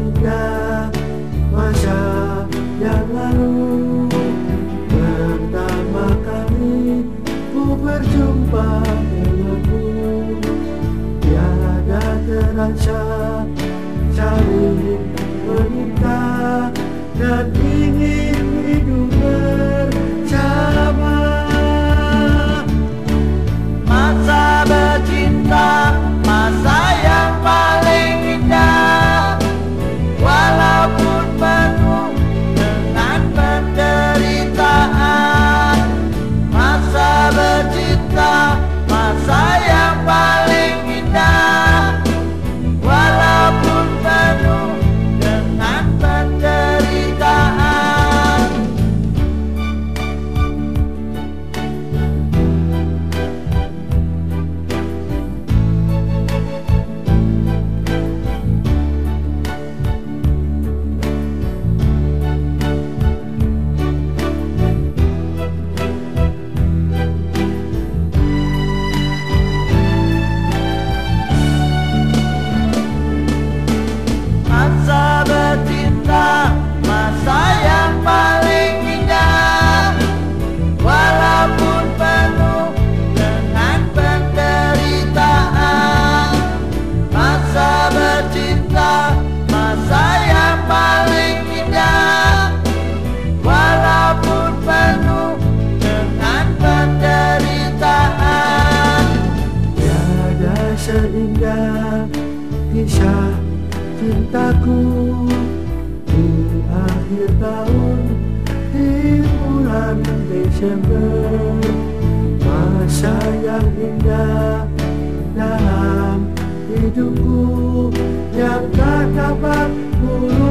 indah masa yang lalu pertama kali ku berjumpa denganmu tiada terasa cari meminta dan kisah cintaku Di akhir tahun di bulan Desember. Masa yang indah dalam hidupku Yang tak dapat ku